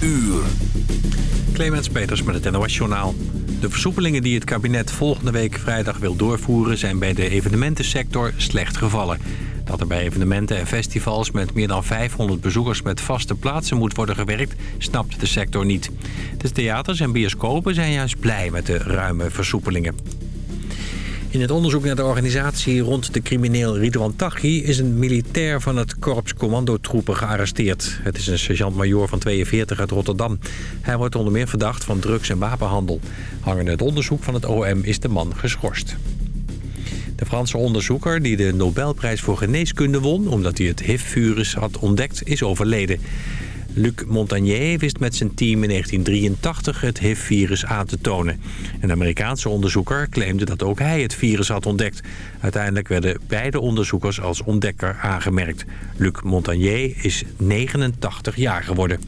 uur. Clemens Peters met het NOS Journaal. De versoepelingen die het kabinet volgende week vrijdag wil doorvoeren... zijn bij de evenementensector slecht gevallen. Dat er bij evenementen en festivals met meer dan 500 bezoekers... met vaste plaatsen moet worden gewerkt, snapt de sector niet. De theaters en bioscopen zijn juist blij met de ruime versoepelingen. In het onderzoek naar de organisatie rond de crimineel Ridwan Taghi... is een militair van het korps commandotroepen gearresteerd. Het is een sergeant-majoor van 42 uit Rotterdam. Hij wordt onder meer verdacht van drugs- en wapenhandel. Hangende het onderzoek van het OM is de man geschorst. De Franse onderzoeker die de Nobelprijs voor geneeskunde won... omdat hij het HIV-virus had ontdekt, is overleden. Luc Montagnier wist met zijn team in 1983 het HIV-virus aan te tonen. Een Amerikaanse onderzoeker claimde dat ook hij het virus had ontdekt. Uiteindelijk werden beide onderzoekers als ontdekker aangemerkt. Luc Montagnier is 89 jaar geworden.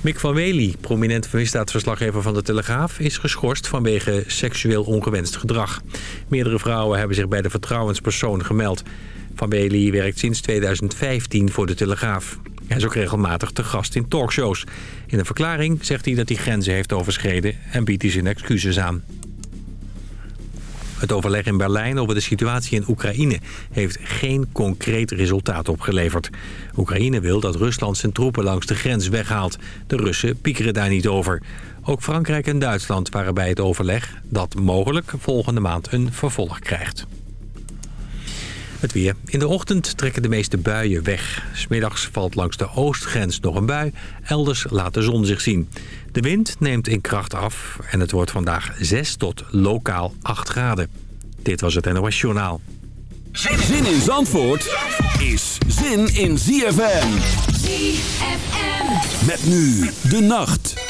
Mick van Wely, prominent misdaadverslaggever van de Telegraaf... is geschorst vanwege seksueel ongewenst gedrag. Meerdere vrouwen hebben zich bij de vertrouwenspersoon gemeld. Van Wely werkt sinds 2015 voor de Telegraaf. Hij is ook regelmatig te gast in talkshows. In een verklaring zegt hij dat hij grenzen heeft overschreden... en biedt hij zijn excuses aan. Het overleg in Berlijn over de situatie in Oekraïne heeft geen concreet resultaat opgeleverd. Oekraïne wil dat Rusland zijn troepen langs de grens weghaalt. De Russen piekeren daar niet over. Ook Frankrijk en Duitsland waren bij het overleg dat mogelijk volgende maand een vervolg krijgt. Het weer. In de ochtend trekken de meeste buien weg. Smiddags valt langs de oostgrens nog een bui. Elders laat de zon zich zien. De wind neemt in kracht af en het wordt vandaag 6 tot lokaal 8 graden. Dit was het NOS Journaal. Zin in Zandvoort is zin in ZFM. ZFM. Met nu de nacht.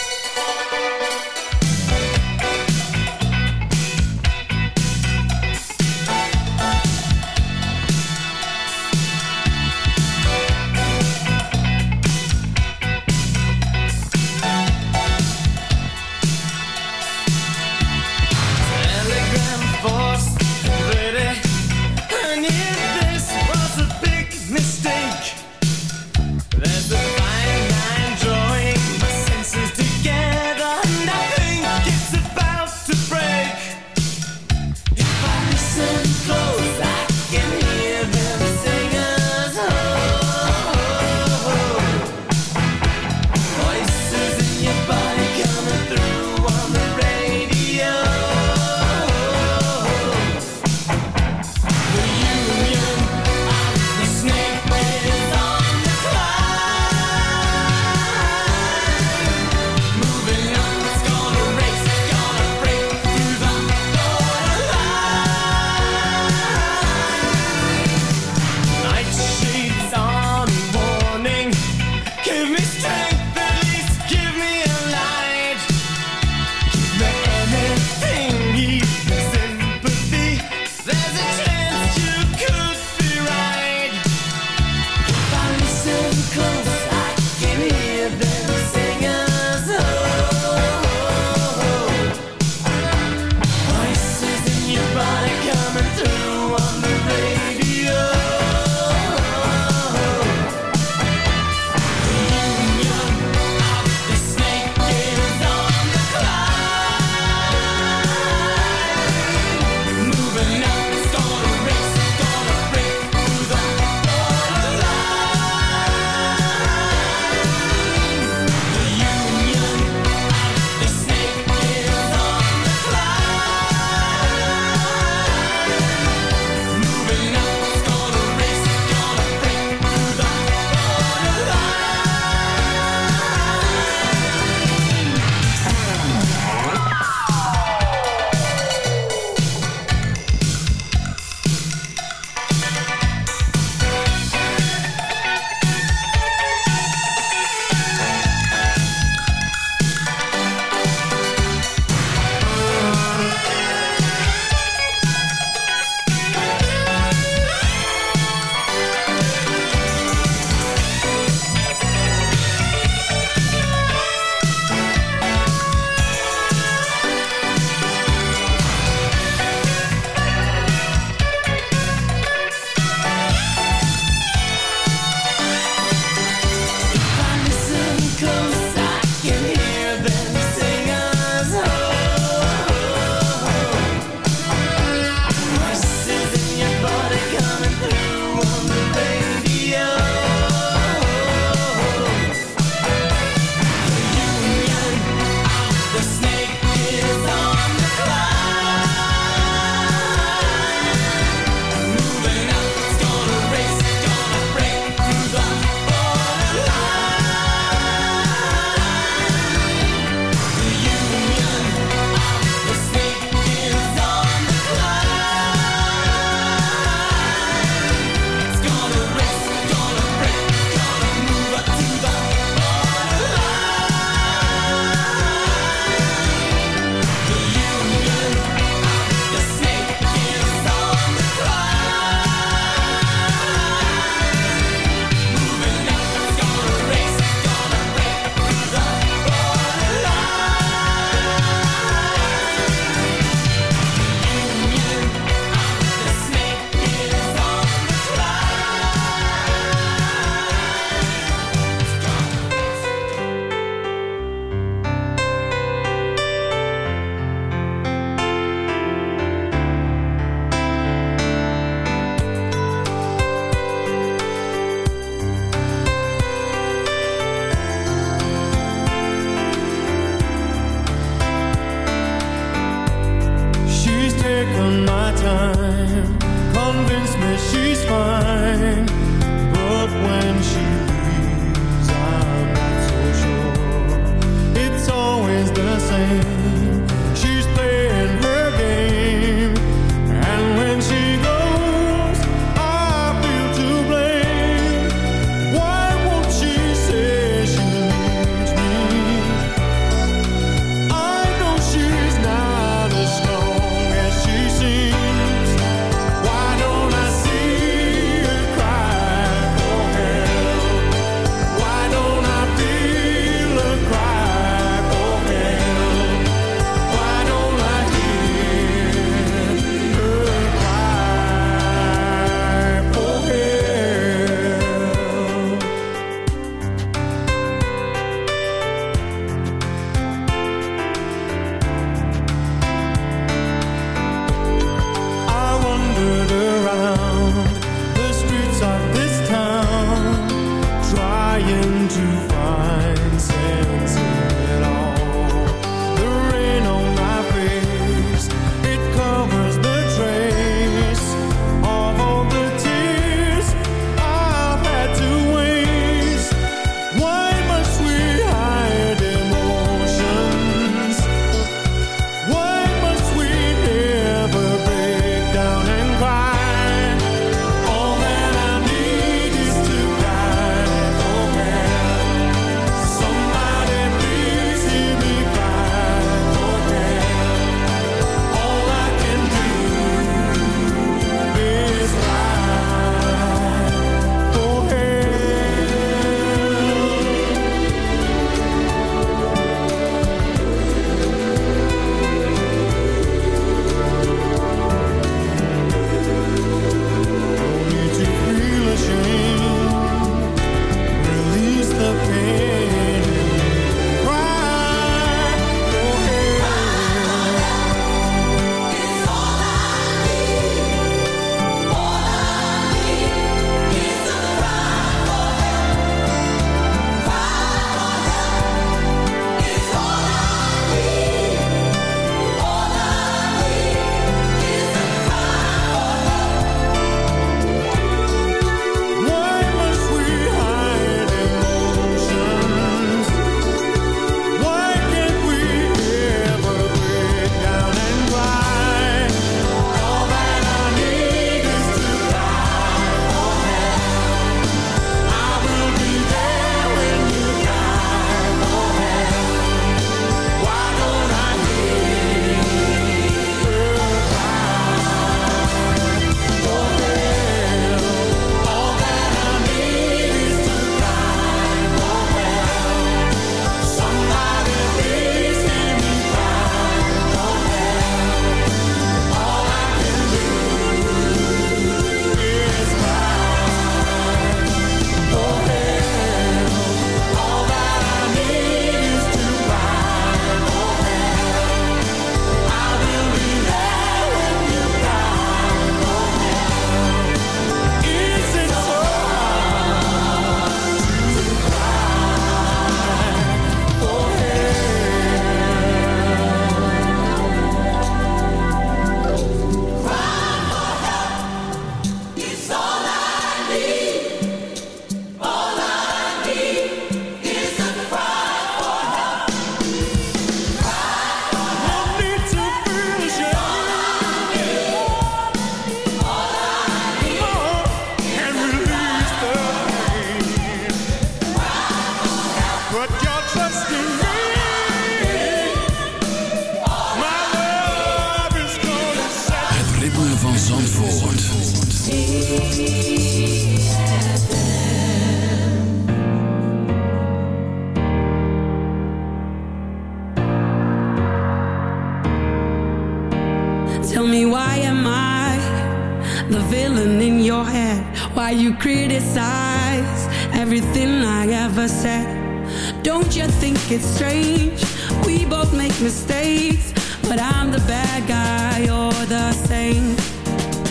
think it's strange. We both make mistakes But I'm the bad guy, you're the saint.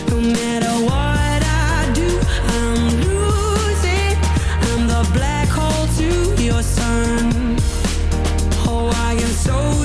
No matter what I do, I'm losing. I'm the black hole to your sun. Oh, I so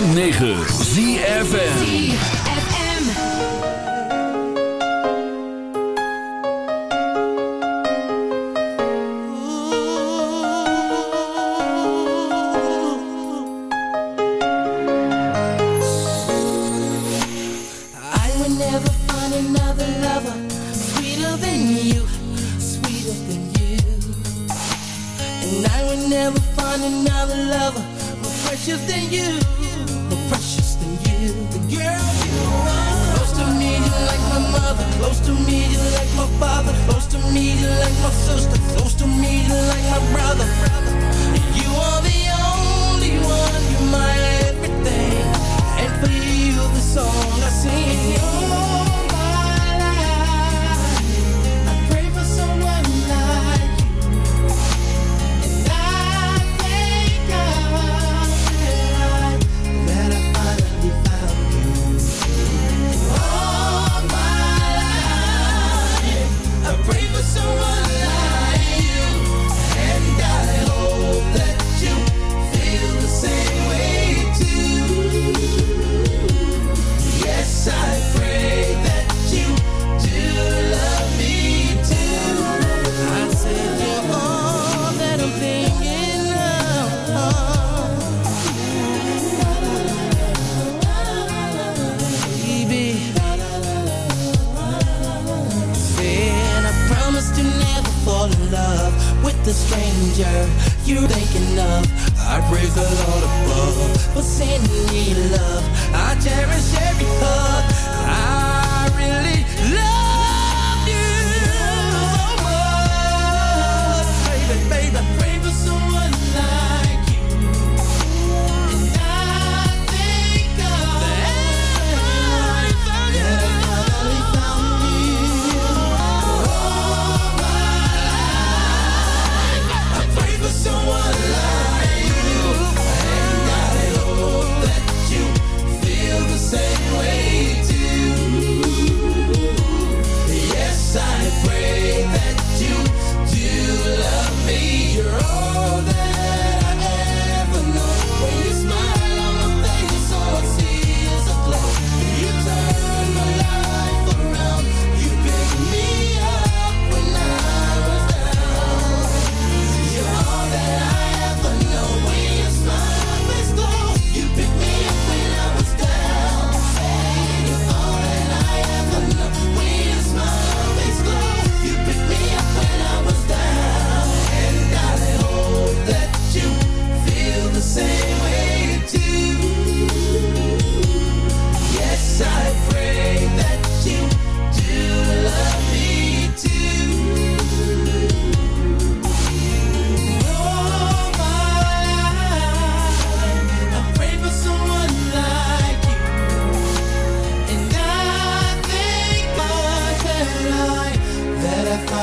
106.9 ZFN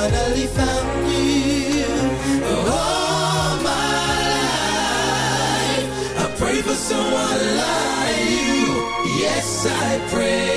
finally found you. All my life, I pray for someone like you. Yes, I pray.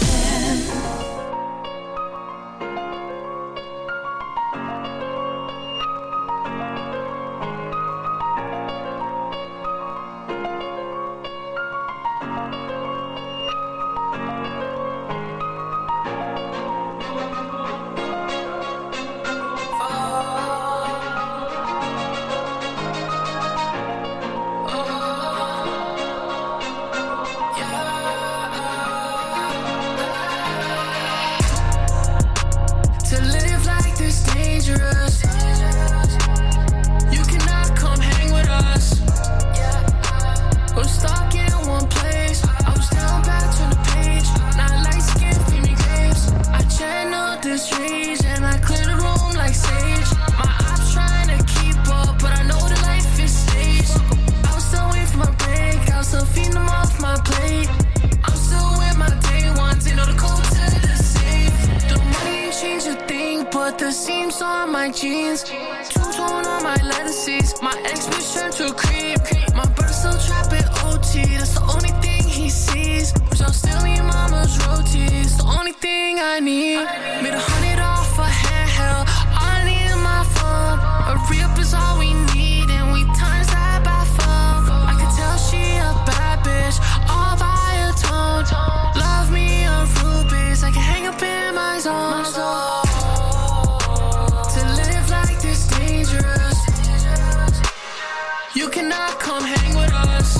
Cannot come hang with us.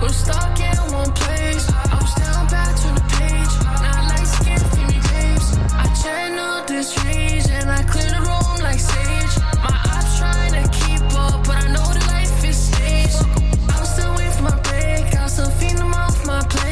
We're stuck in one place. I was down back to the page. Now light skin, me babes. I channel this rage and I clear the room like sage. My eyes trying to keep up, but I know the life is stage. I'm still waiting for my break. I'll still feed them off my plate.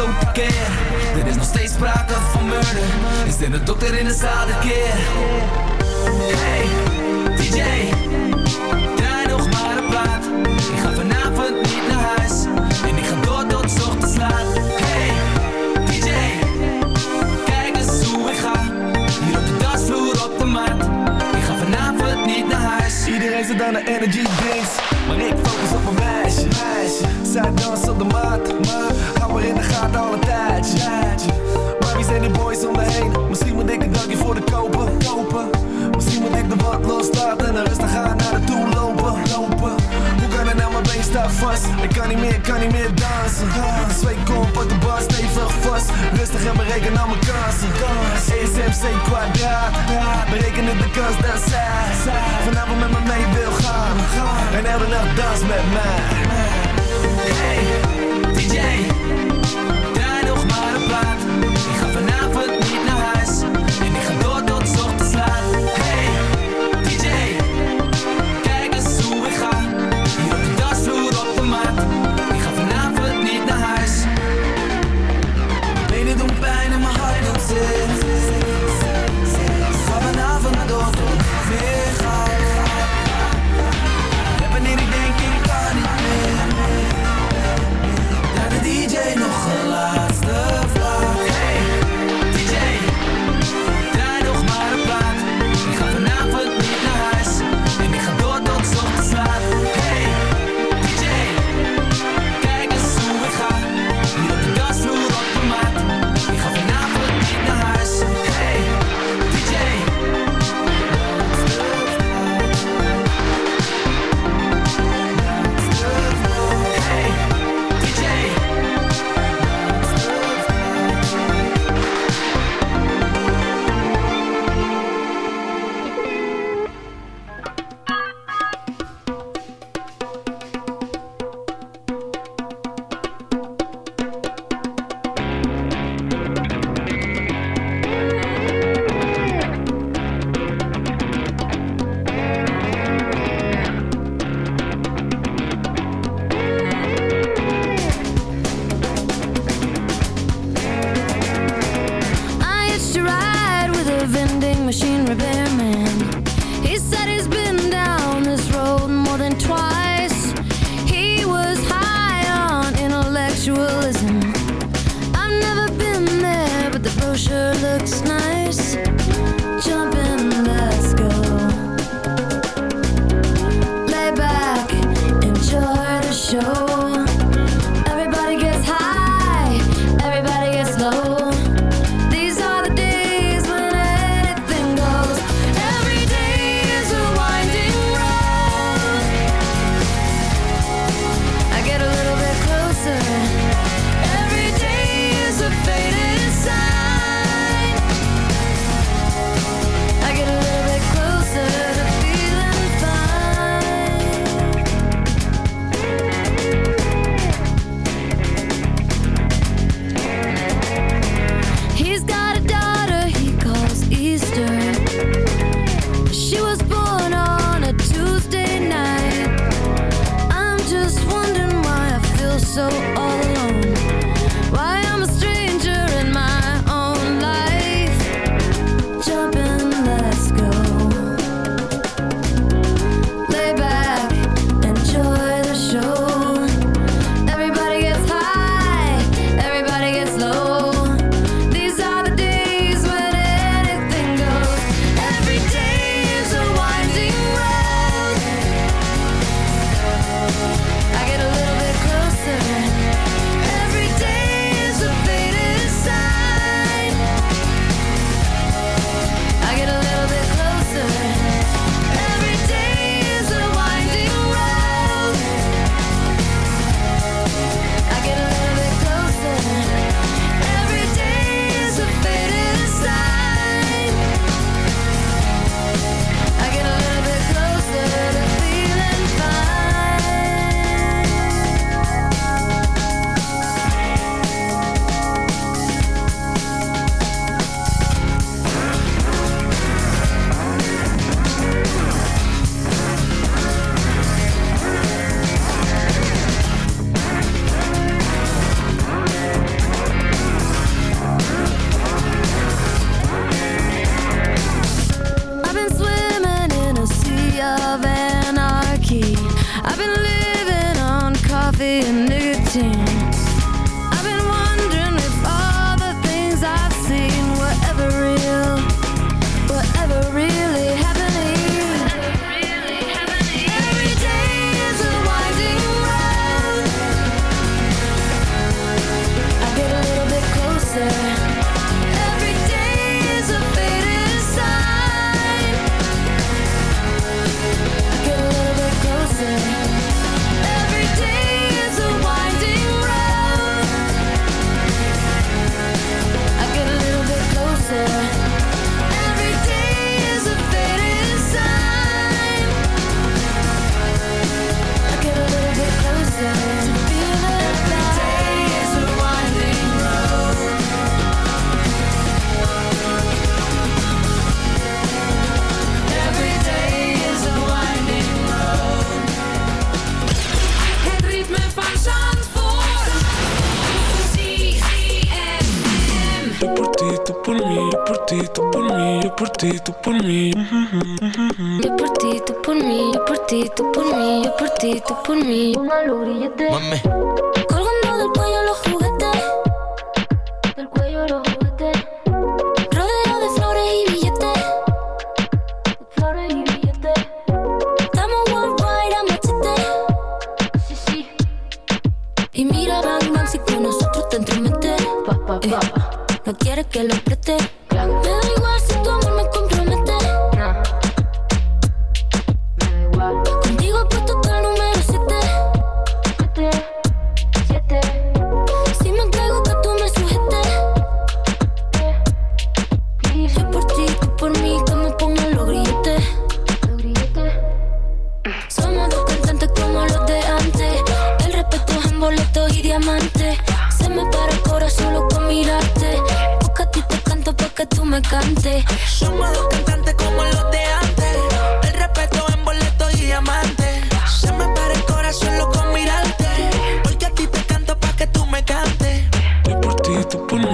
Zo Er is nog steeds sprake van murder. Is er een dokter in de zaal de keer. Hey, DJ Draai nog maar een plaat. Ik ga vanavond niet naar huis. En ik ga door tot ochtends laat. Hey, DJ Kijk eens hoe ik ga. Hier op de dansvloer op de mat. Ik ga vanavond niet naar huis. Iedereen zit aan de energy drinks. Maar ik focus op mijn meisje, meisje. Zij danst op de mat. Hou maar in de gaten al een tijdje. Maar wie zijn die boys om me heen? Misschien moet ik een dankje voor de kopen, kopen. Misschien moet ik de wat loslaten En rustig gaan naar de toe lopen, Hoe kan het nou, mijn been staat vast? Ik kan niet meer, kan niet meer dansen. Twee kom, pak de bar stevig vast. Rustig en bereken al mijn kansen. ESMC kwadraat. Berekenen de kans dat zij Vanavond met me mee wil gaan. En elke nacht dans met mij. Hey, DJ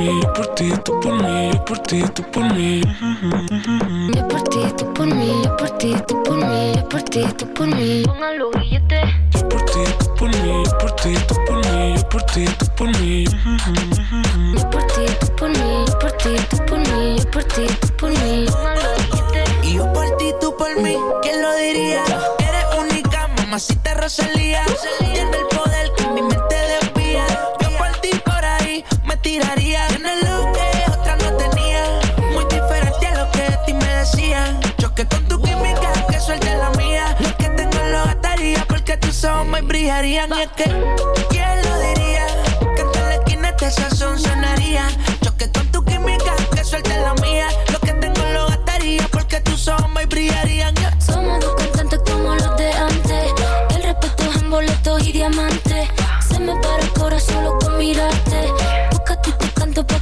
mí, yo por ti, tú por mí, yo por ti, tú por mí. Yo por ti, tú por mí, yo por ti, tú por mí, yo por ti, tú por mí. Pongan los. Yo por ti, tú por mí, yo por ti, tú por mí, yo por ti, tú por mí. Yo por ti, tú por mí, yo por ti, tú por mí, yo por ti, tú por mí. Pongan los grilletes. Y yo por ti, tú por mí. ¿Quién lo diría? Eres única, mamacita Rosalía. Tiene el poder que mi mente desvía. Tiraría. Tienes lo que otra no tenía. Muy diferente a lo que de ti me decían. Choque con tu química, que suelte la mía. Lo que tengo lo gastaría porque tus ojos me brillarían. Y es que, ¿quién lo diría? Que en la esquina este sazón sonaría. Choque con tu química, que suelte la mía. Lo que tengo lo gastaría porque tus ojos me brillarían. Somos dos cantantes como los de antes. El respeto es en boletos y diamantes.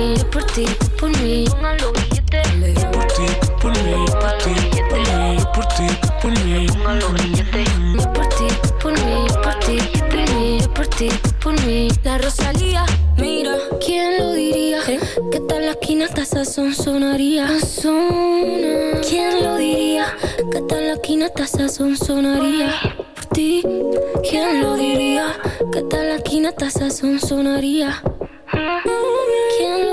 mí, yo por ti, por mí. Pongan los grilletes. Yo por ti, por mí, por ti, por mí, yo por ti, por mí. Pongan los grilletes. Yo por ti, por mí, por ti, por mí, yo por ti, por mí. La Rosalía, mira, ¿quién lo diría? Que tal la esquina hasta sazón sonaría. ¿Quién lo diría? Que tal la esquina hasta sazón sonaría. Por ti, ¿quién lo diría? Que tal la esquina hasta sazón sonaría. ¿Quién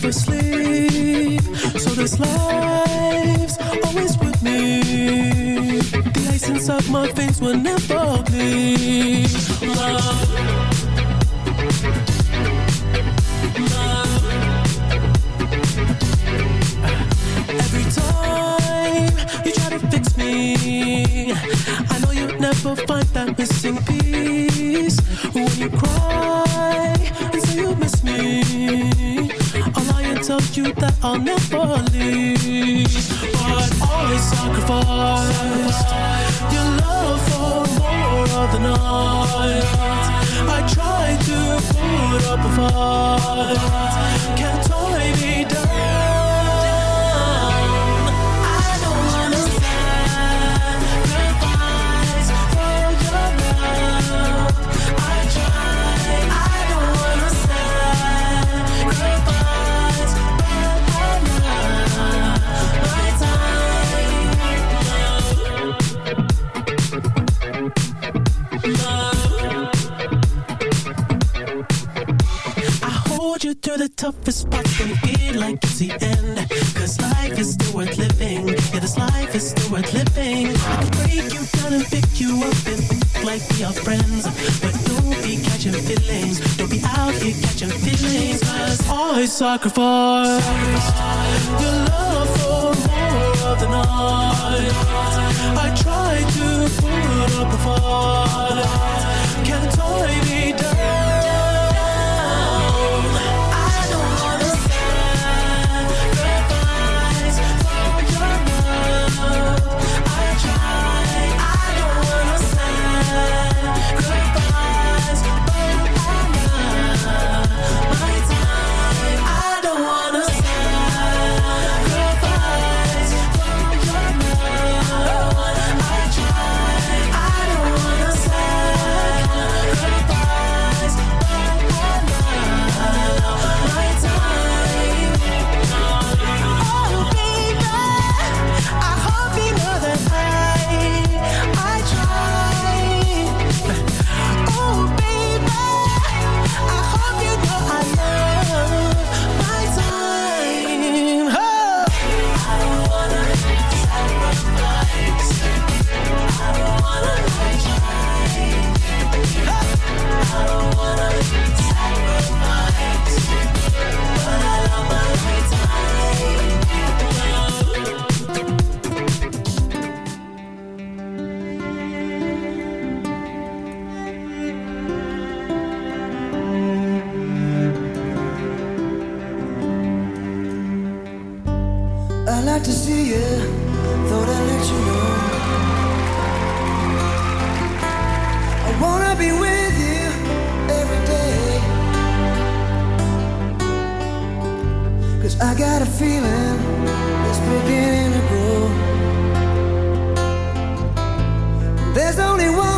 different sleep. to the toughest spots and feel like it's the end. Cause life is still worth living. Yeah, this life is still worth living. I can break you down and pick you up and think like we are friends. But don't be catching feelings. Don't be out here catching feelings. Cause all sacrifice, sacrifice your love for more of the night. I tried to put up a fight. Can't hide I like to see you. Thought I'd let you know. I wanna be with you I got a feeling it's beginning to grow. There's only one.